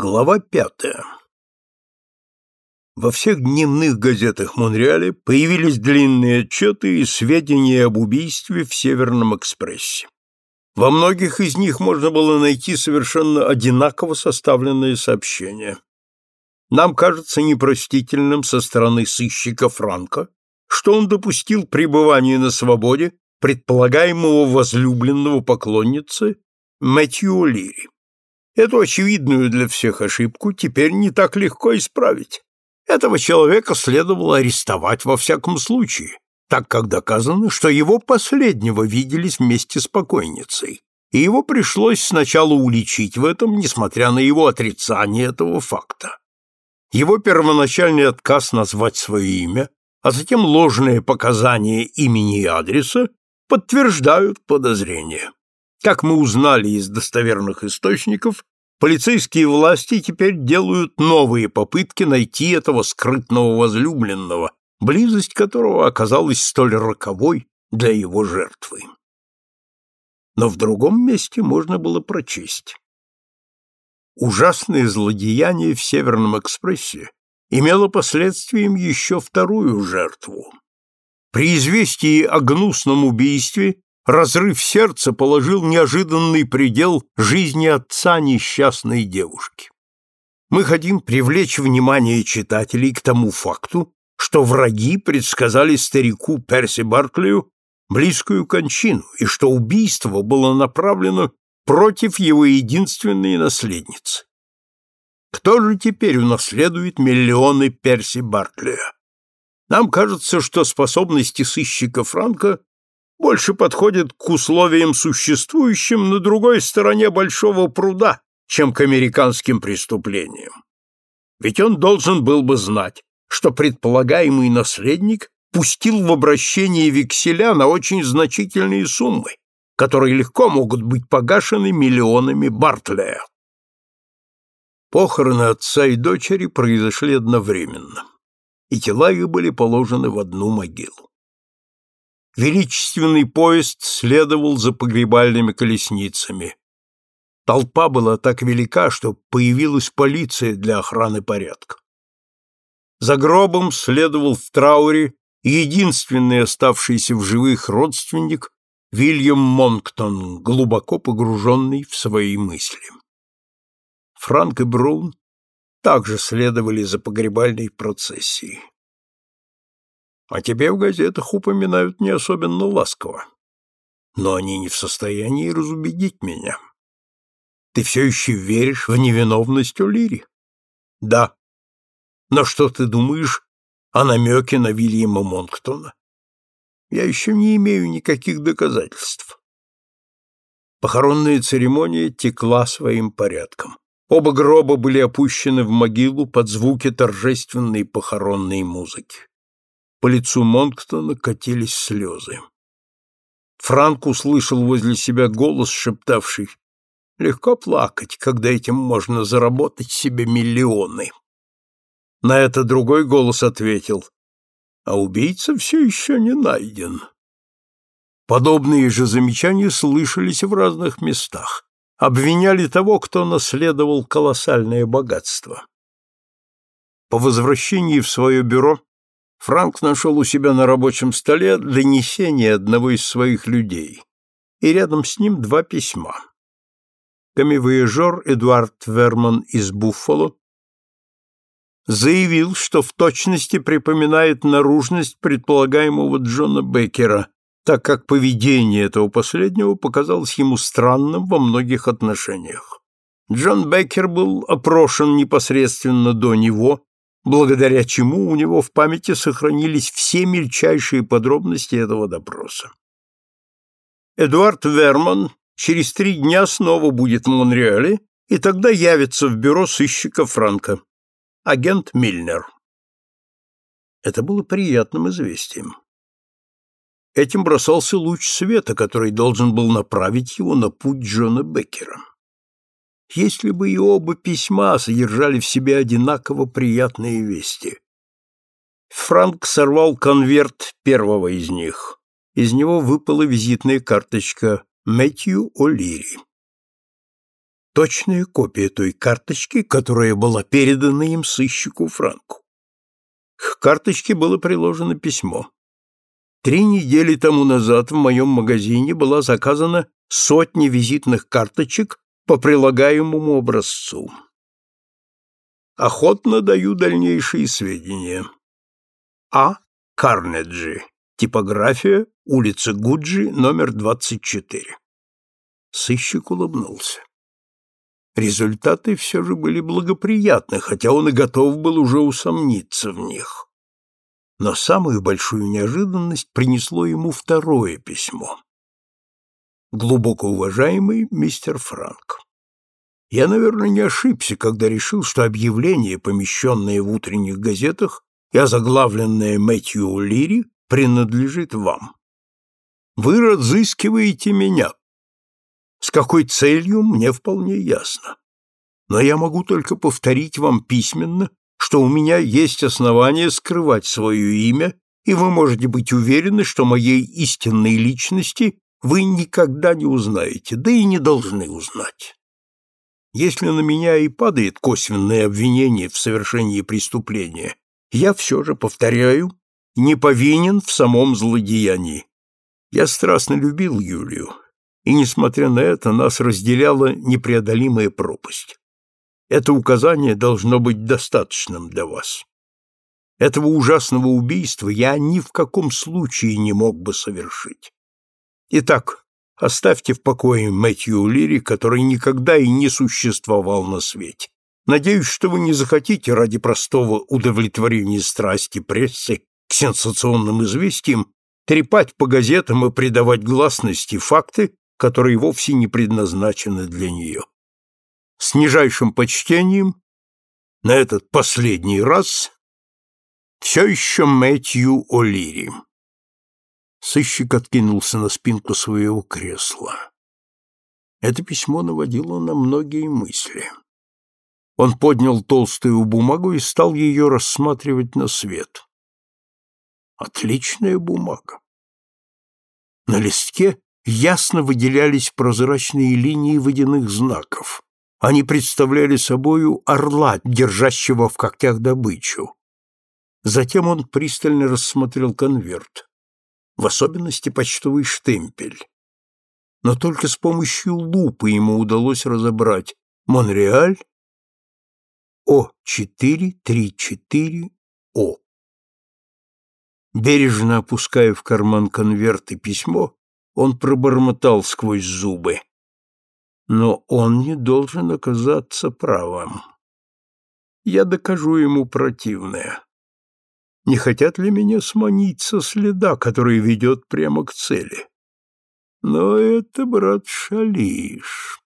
Глава пятая. Во всех дневных газетах Монреаля появились длинные отчеты и сведения об убийстве в Северном экспрессе. Во многих из них можно было найти совершенно одинаково составленные сообщения. Нам кажется непростительным со стороны сыщика Франка, что он допустил пребывание на свободе предполагаемого возлюбленного поклонницы Мэтью Лири. Эту очевидную для всех ошибку теперь не так легко исправить. Этого человека следовало арестовать во всяком случае, так как доказано, что его последнего виделись вместе с покойницей, и его пришлось сначала уличить в этом, несмотря на его отрицание этого факта. Его первоначальный отказ назвать свое имя, а затем ложные показания имени и адреса подтверждают подозрения. Как мы узнали из достоверных источников, полицейские власти теперь делают новые попытки найти этого скрытного возлюбленного, близость которого оказалась столь роковой для его жертвы. Но в другом месте можно было прочесть. Ужасное злодеяние в Северном экспрессе имело последствием еще вторую жертву. При известии о гнусном убийстве разрыв сердца положил неожиданный предел жизни отца несчастной девушки. Мы хотим привлечь внимание читателей к тому факту, что враги предсказали старику Перси Барклию близкую кончину и что убийство было направлено против его единственной наследницы. Кто же теперь унаследует миллионы Перси Барклия? Нам кажется, что способности сыщика Франка больше подходит к условиям существующим на другой стороне большого пруда, чем к американским преступлениям. Ведь он должен был бы знать, что предполагаемый наследник пустил в обращение векселя на очень значительные суммы, которые легко могут быть погашены миллионами Бартлея. Похороны отца и дочери произошли одновременно, и тела их были положены в одну могилу. Величественный поезд следовал за погребальными колесницами. Толпа была так велика, что появилась полиция для охраны порядка. За гробом следовал в трауре единственный оставшийся в живых родственник Вильям Монктон, глубоко погруженный в свои мысли. Франк и Браун также следовали за погребальной процессией. А тебе в газетах упоминают не особенно ласково. Но они не в состоянии разубедить меня. Ты все еще веришь в невиновность О'Лири? Да. Но что ты думаешь о намеке на Вильяма Монктона? Я еще не имею никаких доказательств. Похоронная церемония текла своим порядком. Оба гроба были опущены в могилу под звуки торжественной похоронной музыки. По лицу Монктона катились слезы. Франк услышал возле себя голос, шептавший «Легко плакать, когда этим можно заработать себе миллионы». На это другой голос ответил «А убийца все еще не найден». Подобные же замечания слышались в разных местах. Обвиняли того, кто наследовал колоссальное богатство. По возвращении в свое бюро Франк нашел у себя на рабочем столе донесение одного из своих людей, и рядом с ним два письма. Камевояжер Эдуард Верман из Буффало заявил, что в точности припоминает наружность предполагаемого Джона Беккера, так как поведение этого последнего показалось ему странным во многих отношениях. Джон Беккер был опрошен непосредственно до него благодаря чему у него в памяти сохранились все мельчайшие подробности этого допроса. Эдуард Верман через три дня снова будет в Монреале и тогда явится в бюро сыщика Франка. Агент Мильнер. Это было приятным известием. Этим бросался луч света, который должен был направить его на путь Джона Беккера если бы и оба письма содержали в себе одинаково приятные вести. Франк сорвал конверт первого из них. Из него выпала визитная карточка Мэтью О'Лири. точная копия той карточки, которая была передана им сыщику Франку. К карточке было приложено письмо. Три недели тому назад в моем магазине была заказана сотня визитных карточек по прилагаемому образцу. Охотно даю дальнейшие сведения. А. Карнеджи. Типография. Улица Гуджи, номер 24. Сыщик улыбнулся. Результаты все же были благоприятны, хотя он и готов был уже усомниться в них. Но самую большую неожиданность принесло ему второе письмо. Глубоко уважаемый мистер Франк, я, наверное, не ошибся, когда решил, что объявление, помещенное в утренних газетах и озаглавленное Мэтью Лири, принадлежит вам. Вы разыскиваете меня. С какой целью, мне вполне ясно. Но я могу только повторить вам письменно, что у меня есть основания скрывать свое имя, и вы можете быть уверены, что моей истинной личности вы никогда не узнаете, да и не должны узнать. Если на меня и падает косвенное обвинение в совершении преступления, я все же, повторяю, не повинен в самом злодеянии. Я страстно любил Юлию, и, несмотря на это, нас разделяла непреодолимая пропасть. Это указание должно быть достаточным для вас. Этого ужасного убийства я ни в каком случае не мог бы совершить. Итак, оставьте в покое Мэтью Лири, который никогда и не существовал на свете. Надеюсь, что вы не захотите ради простого удовлетворения страсти прессы к сенсационным известиям трепать по газетам и придавать гласности факты, которые вовсе не предназначены для нее. С нижайшим почтением, на этот последний раз, все еще Мэтью О'Лири. Сыщик откинулся на спинку своего кресла. Это письмо наводило на многие мысли. Он поднял толстую бумагу и стал ее рассматривать на свет. Отличная бумага. На листке ясно выделялись прозрачные линии водяных знаков. Они представляли собою орла, держащего в когтях добычу. Затем он пристально рассмотрел конверт, в особенности почтовый штемпель. Но только с помощью лупы ему удалось разобрать Монреаль О434О. Бережно опуская в карман конверт и письмо, он пробормотал сквозь зубы но он не должен оказаться правым. Я докажу ему противное. Не хотят ли меня сманить со следа, который ведет прямо к цели? Но это, брат, шалишь.